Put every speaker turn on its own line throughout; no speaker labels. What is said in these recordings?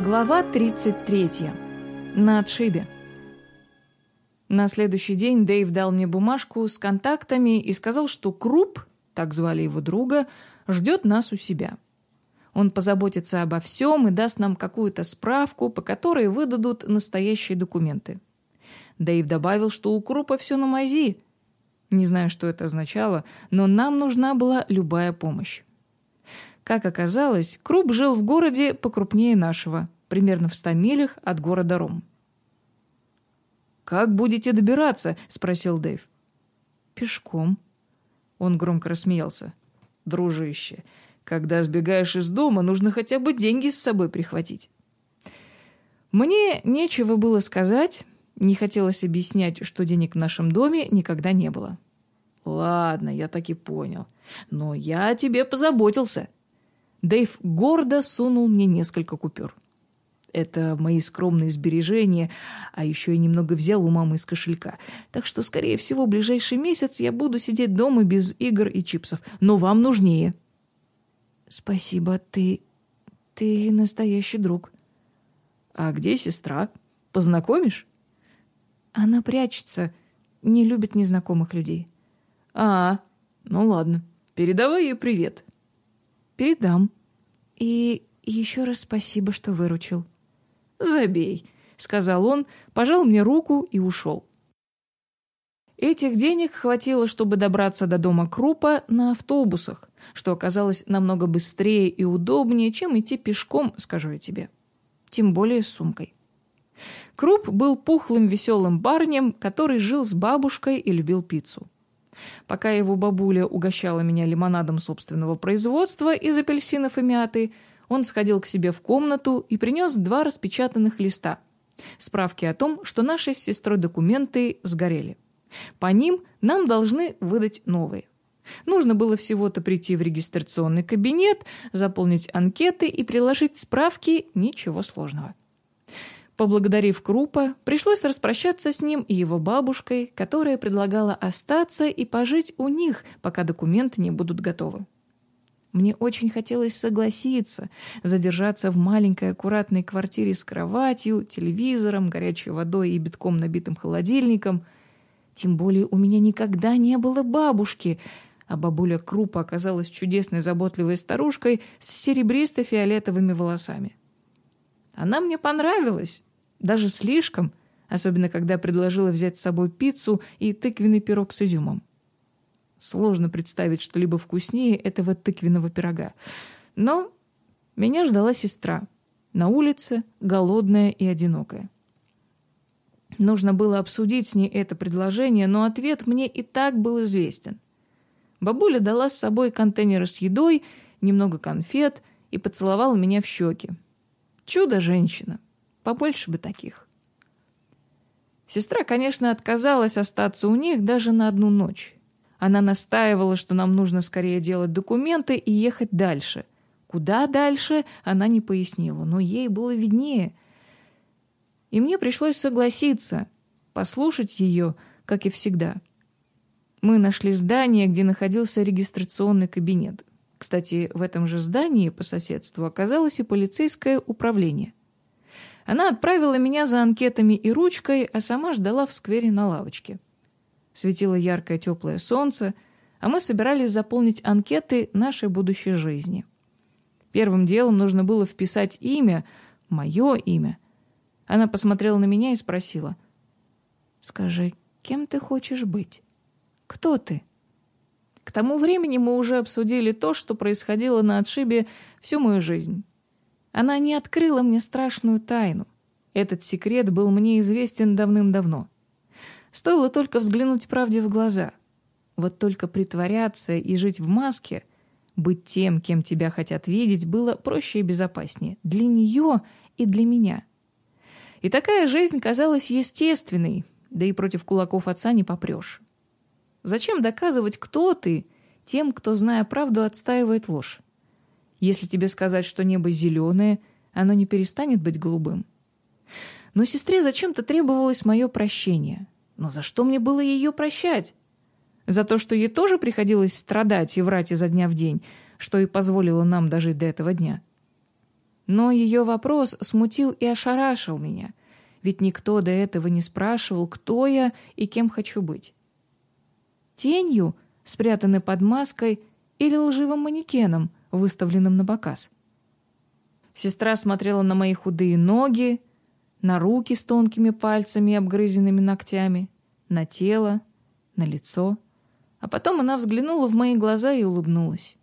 Глава 33. На отшибе. На следующий день Дэйв дал мне бумажку с контактами и сказал, что Круп, так звали его друга, ждет нас у себя. Он позаботится обо всем и даст нам какую-то справку, по которой выдадут настоящие документы. Дэйв добавил, что у Крупа все на мази. Не знаю, что это означало, но нам нужна была любая помощь. Как оказалось, Круп жил в городе покрупнее нашего, примерно в ста милях от города Ром. «Как будете добираться?» — спросил Дэйв. «Пешком». Он громко рассмеялся. «Дружище, когда сбегаешь из дома, нужно хотя бы деньги с собой прихватить». Мне нечего было сказать, не хотелось объяснять, что денег в нашем доме никогда не было. «Ладно, я так и понял. Но я о тебе позаботился». Дэйв гордо сунул мне несколько купюр. Это мои скромные сбережения, а еще и немного взял у мамы из кошелька. Так что, скорее всего, в ближайший месяц я буду сидеть дома без игр и чипсов. Но вам нужнее. Спасибо, ты... ты настоящий друг. А где сестра? Познакомишь? Она прячется, не любит незнакомых людей. А, ну ладно. Передавай ей привет. «Передам. И еще раз спасибо, что выручил». «Забей», — сказал он, пожал мне руку и ушел. Этих денег хватило, чтобы добраться до дома Крупа на автобусах, что оказалось намного быстрее и удобнее, чем идти пешком, скажу я тебе. Тем более с сумкой. Круп был пухлым веселым парнем, который жил с бабушкой и любил пиццу. Пока его бабуля угощала меня лимонадом собственного производства из апельсинов и мяты, он сходил к себе в комнату и принес два распечатанных листа. Справки о том, что наши с сестрой документы сгорели. По ним нам должны выдать новые. Нужно было всего-то прийти в регистрационный кабинет, заполнить анкеты и приложить справки, ничего сложного. Поблагодарив Крупа, пришлось распрощаться с ним и его бабушкой, которая предлагала остаться и пожить у них, пока документы не будут готовы. Мне очень хотелось согласиться, задержаться в маленькой аккуратной квартире с кроватью, телевизором, горячей водой и битком набитым холодильником. Тем более у меня никогда не было бабушки, а бабуля Крупа оказалась чудесной заботливой старушкой с серебристо-фиолетовыми волосами. Она мне понравилась, даже слишком, особенно когда предложила взять с собой пиццу и тыквенный пирог с изюмом. Сложно представить что-либо вкуснее этого тыквенного пирога. Но меня ждала сестра. На улице, голодная и одинокая. Нужно было обсудить с ней это предложение, но ответ мне и так был известен. Бабуля дала с собой контейнеры с едой, немного конфет и поцеловала меня в щеки. Чудо-женщина. Побольше бы таких. Сестра, конечно, отказалась остаться у них даже на одну ночь. Она настаивала, что нам нужно скорее делать документы и ехать дальше. Куда дальше, она не пояснила, но ей было виднее. И мне пришлось согласиться, послушать ее, как и всегда. Мы нашли здание, где находился регистрационный кабинет. Кстати, в этом же здании по соседству оказалось и полицейское управление. Она отправила меня за анкетами и ручкой, а сама ждала в сквере на лавочке. Светило яркое теплое солнце, а мы собирались заполнить анкеты нашей будущей жизни. Первым делом нужно было вписать имя, мое имя. Она посмотрела на меня и спросила. «Скажи, кем ты хочешь быть? Кто ты?» К тому времени мы уже обсудили то, что происходило на отшибе всю мою жизнь. Она не открыла мне страшную тайну. Этот секрет был мне известен давным-давно. Стоило только взглянуть правде в глаза. Вот только притворяться и жить в маске, быть тем, кем тебя хотят видеть, было проще и безопаснее. Для нее и для меня. И такая жизнь казалась естественной, да и против кулаков отца не попрешь. Зачем доказывать, кто ты, тем, кто, зная правду, отстаивает ложь? Если тебе сказать, что небо зеленое, оно не перестанет быть голубым. Но сестре зачем-то требовалось мое прощение. Но за что мне было ее прощать? За то, что ей тоже приходилось страдать и врать изо дня в день, что и позволило нам дожить до этого дня. Но ее вопрос смутил и ошарашил меня, ведь никто до этого не спрашивал, кто я и кем хочу быть. Тенью, спрятанной под маской, или лживым манекеном, выставленным на показ. Сестра смотрела на мои худые ноги, на руки с тонкими пальцами и обгрызенными ногтями, на тело, на лицо. А потом она взглянула в мои глаза и улыбнулась.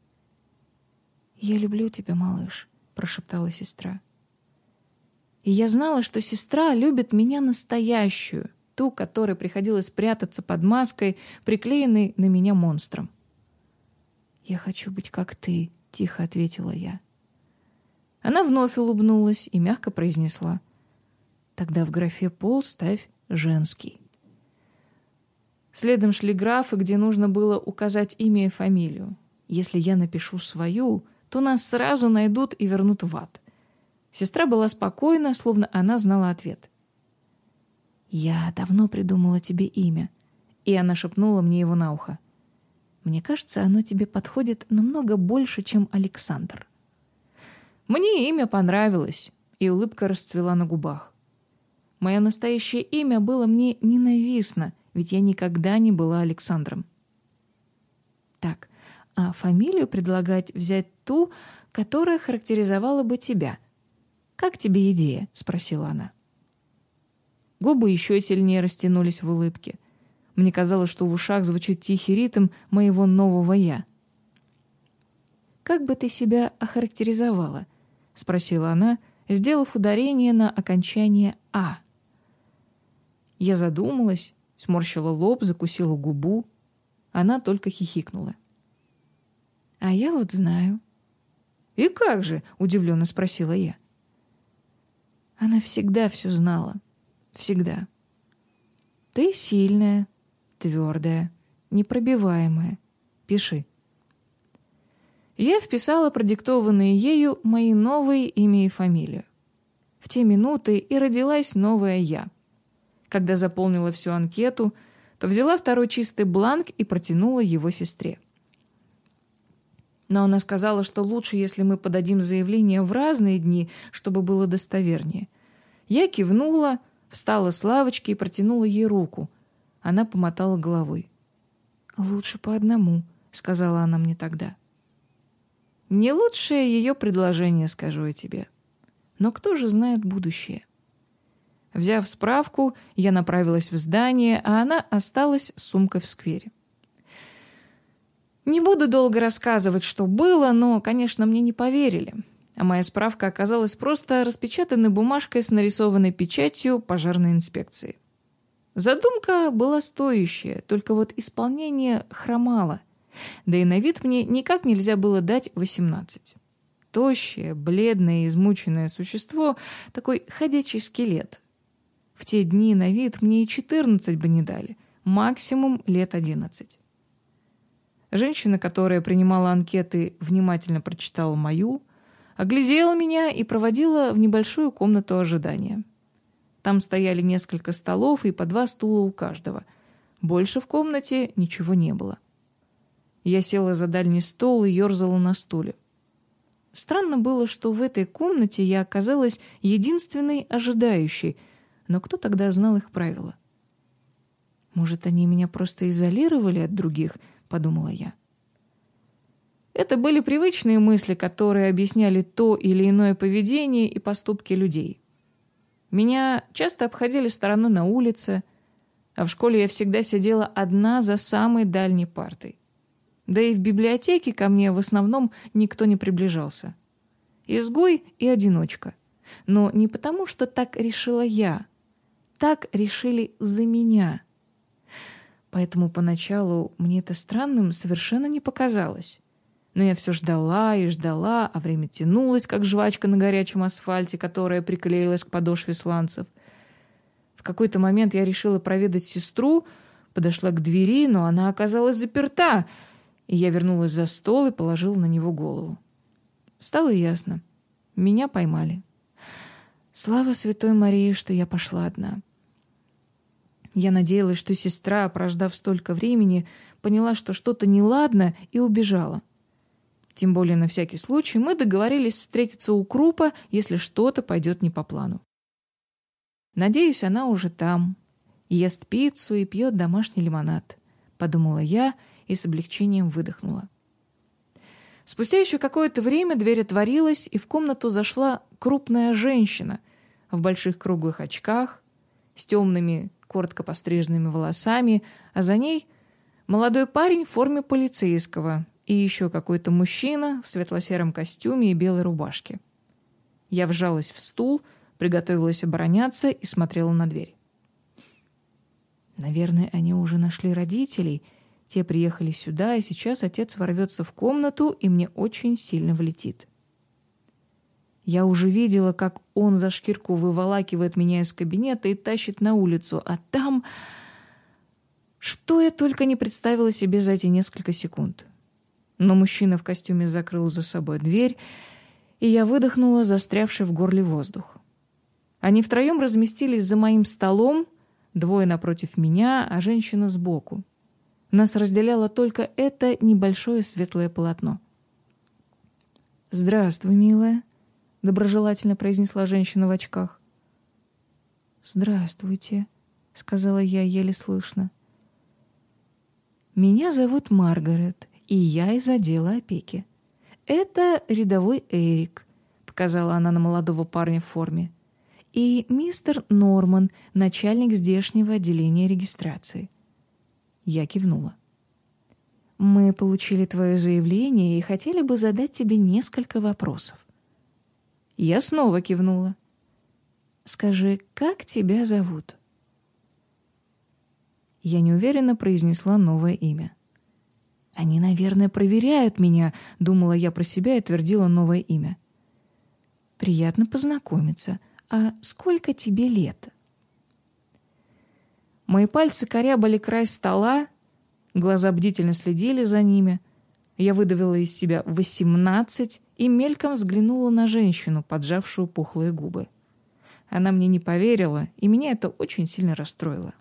«Я люблю тебя, малыш», — прошептала сестра. И я знала, что сестра любит меня настоящую, ту, которой приходилось прятаться под маской, приклеенной на меня монстром. «Я хочу быть как ты», — тихо ответила я. Она вновь улыбнулась и мягко произнесла. «Тогда в графе «пол» ставь «женский». Следом шли графы, где нужно было указать имя и фамилию. Если я напишу свою, то нас сразу найдут и вернут в ад. Сестра была спокойна, словно она знала ответ. «Я давно придумала тебе имя», и она шепнула мне его на ухо. «Мне кажется, оно тебе подходит намного больше, чем Александр». Мне имя понравилось, и улыбка расцвела на губах. Мое настоящее имя было мне ненавистно, ведь я никогда не была Александром. Так, а фамилию предлагать взять ту, которая характеризовала бы тебя. «Как тебе идея?» — спросила она. Губы еще сильнее растянулись в улыбке. Мне казалось, что в ушах звучит тихий ритм моего нового «я». «Как бы ты себя охарактеризовала?» — спросила она, сделав ударение на окончание «а». Я задумалась, сморщила лоб, закусила губу. Она только хихикнула. А я вот знаю. И как же? Удивленно спросила я. Она всегда все знала. Всегда. Ты сильная, твердая, непробиваемая. Пиши. Я вписала продиктованные ею мои новые имя и фамилию. В те минуты и родилась новая я. Когда заполнила всю анкету, то взяла второй чистый бланк и протянула его сестре но она сказала, что лучше, если мы подадим заявление в разные дни, чтобы было достовернее. Я кивнула, встала с лавочки и протянула ей руку. Она помотала головой. «Лучше по одному», — сказала она мне тогда. «Не лучшее ее предложение, скажу я тебе. Но кто же знает будущее?» Взяв справку, я направилась в здание, а она осталась с сумкой в сквере. Не буду долго рассказывать, что было, но, конечно, мне не поверили. А моя справка оказалась просто распечатанной бумажкой с нарисованной печатью пожарной инспекции. Задумка была стоящая, только вот исполнение хромало. Да и на вид мне никак нельзя было дать 18. Тощее, бледное, измученное существо, такой ходячий скелет. В те дни на вид мне и 14 бы не дали, максимум лет 11. Женщина, которая принимала анкеты, внимательно прочитала мою, оглядела меня и проводила в небольшую комнату ожидания. Там стояли несколько столов и по два стула у каждого. Больше в комнате ничего не было. Я села за дальний стол и ерзала на стуле. Странно было, что в этой комнате я оказалась единственной ожидающей, но кто тогда знал их правила? Может, они меня просто изолировали от других — подумала я. Это были привычные мысли, которые объясняли то или иное поведение и поступки людей. Меня часто обходили стороной на улице, а в школе я всегда сидела одна за самой дальней партой. Да и в библиотеке ко мне в основном никто не приближался. Изгой и одиночка. Но не потому, что так решила я. Так решили за меня. Поэтому поначалу мне это странным совершенно не показалось. Но я все ждала и ждала, а время тянулось, как жвачка на горячем асфальте, которая приклеилась к подошве сланцев. В какой-то момент я решила проведать сестру, подошла к двери, но она оказалась заперта, и я вернулась за стол и положила на него голову. Стало ясно. Меня поймали. Слава Святой Марии, что я пошла одна. Я надеялась, что сестра, прождав столько времени, поняла, что что-то неладно, и убежала. Тем более на всякий случай мы договорились встретиться у Крупа, если что-то пойдет не по плану. Надеюсь, она уже там, ест пиццу и пьет домашний лимонад, подумала я и с облегчением выдохнула. Спустя еще какое-то время дверь отворилась, и в комнату зашла крупная женщина в больших круглых очках, с темными, коротко постриженными волосами, а за ней молодой парень в форме полицейского и еще какой-то мужчина в светло-сером костюме и белой рубашке. Я вжалась в стул, приготовилась обороняться и смотрела на дверь. Наверное, они уже нашли родителей. Те приехали сюда, и сейчас отец ворвется в комнату, и мне очень сильно влетит. Я уже видела, как он за шкирку выволакивает меня из кабинета и тащит на улицу, а там... Что я только не представила себе за эти несколько секунд. Но мужчина в костюме закрыл за собой дверь, и я выдохнула застрявший в горле воздух. Они втроем разместились за моим столом, двое напротив меня, а женщина сбоку. Нас разделяло только это небольшое светлое полотно. «Здравствуй, милая», — доброжелательно произнесла женщина в очках. «Здравствуйте», — сказала я еле слышно. «Меня зовут Маргарет, и я из отдела опеки. Это рядовой Эрик», — показала она на молодого парня в форме, «и мистер Норман, начальник здешнего отделения регистрации». Я кивнула. «Мы получили твое заявление и хотели бы задать тебе несколько вопросов». Я снова кивнула. «Скажи, как тебя зовут?» Я неуверенно произнесла новое имя. «Они, наверное, проверяют меня», — думала я про себя и твердила новое имя. «Приятно познакомиться. А сколько тебе лет?» Мои пальцы корябали край стола, глаза бдительно следили за ними. Я выдавила из себя восемнадцать и мельком взглянула на женщину, поджавшую пухлые губы. Она мне не поверила, и меня это очень сильно расстроило.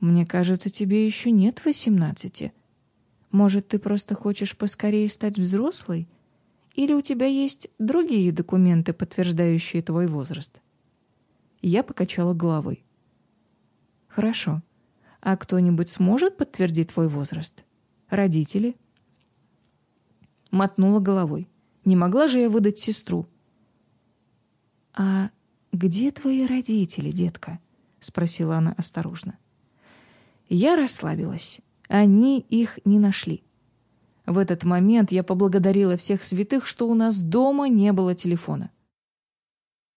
«Мне кажется, тебе еще нет восемнадцати. Может, ты просто хочешь поскорее стать взрослой? Или у тебя есть другие документы, подтверждающие твой возраст?» Я покачала головой. «Хорошо. А кто-нибудь сможет подтвердить твой возраст? Родители?» мотнула головой. Не могла же я выдать сестру. «А где твои родители, детка?» — спросила она осторожно. Я расслабилась. Они их не нашли. В этот момент я поблагодарила всех святых, что у нас дома не было телефона.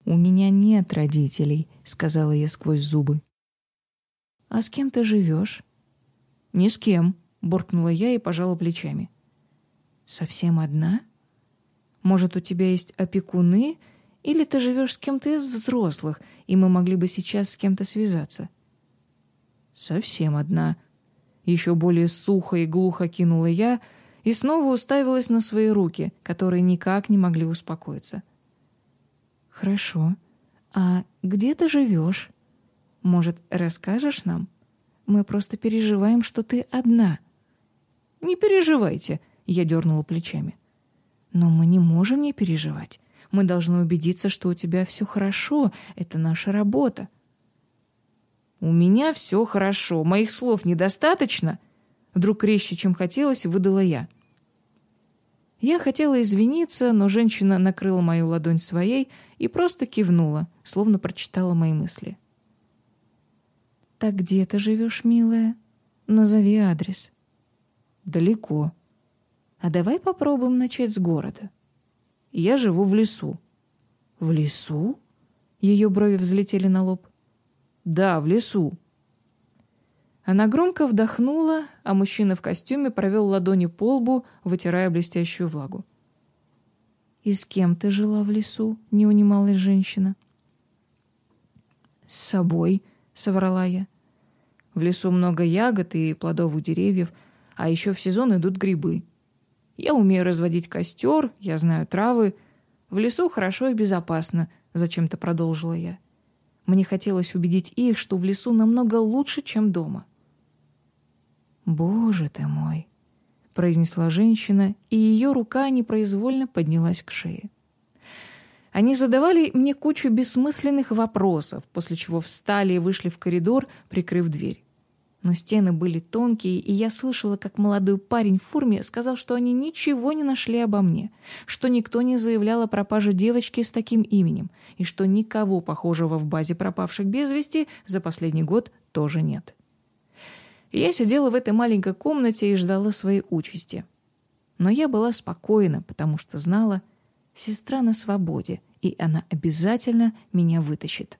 «У меня нет родителей», — сказала я сквозь зубы. «А с кем ты живешь?» «Ни с кем», — буркнула я и пожала плечами. Совсем одна? Может, у тебя есть опекуны, или ты живешь с кем-то из взрослых, и мы могли бы сейчас с кем-то связаться? Совсем одна. Еще более сухо и глухо кинула я и снова уставилась на свои руки, которые никак не могли успокоиться. Хорошо. А где ты живешь? Может, расскажешь нам? Мы просто переживаем, что ты одна. Не переживайте, — я дернула плечами. «Но мы не можем не переживать. Мы должны убедиться, что у тебя все хорошо. Это наша работа». «У меня все хорошо. Моих слов недостаточно?» Вдруг резче, чем хотелось, выдала я. Я хотела извиниться, но женщина накрыла мою ладонь своей и просто кивнула, словно прочитала мои мысли. «Так где ты живешь, милая? Назови адрес». «Далеко», а давай попробуем начать с города. Я живу в лесу. В лесу? Ее брови взлетели на лоб. Да, в лесу. Она громко вдохнула, а мужчина в костюме провел ладони по лбу, вытирая блестящую влагу. «И с кем ты жила в лесу?» — не унималась женщина. «С собой», — соврала я. «В лесу много ягод и плодовых деревьев, а еще в сезон идут грибы. Я умею разводить костер, я знаю травы. В лесу хорошо и безопасно, зачем-то продолжила я. Мне хотелось убедить их, что в лесу намного лучше, чем дома. Боже ты мой! произнесла женщина, и ее рука непроизвольно поднялась к шее. Они задавали мне кучу бессмысленных вопросов, после чего встали и вышли в коридор, прикрыв дверь. Но стены были тонкие, и я слышала, как молодой парень в форме сказал, что они ничего не нашли обо мне, что никто не заявлял о пропаже девочки с таким именем, и что никого похожего в базе пропавших без вести за последний год тоже нет. Я сидела в этой маленькой комнате и ждала своей участи. Но я была спокойна, потому что знала, сестра на свободе, и она обязательно меня вытащит.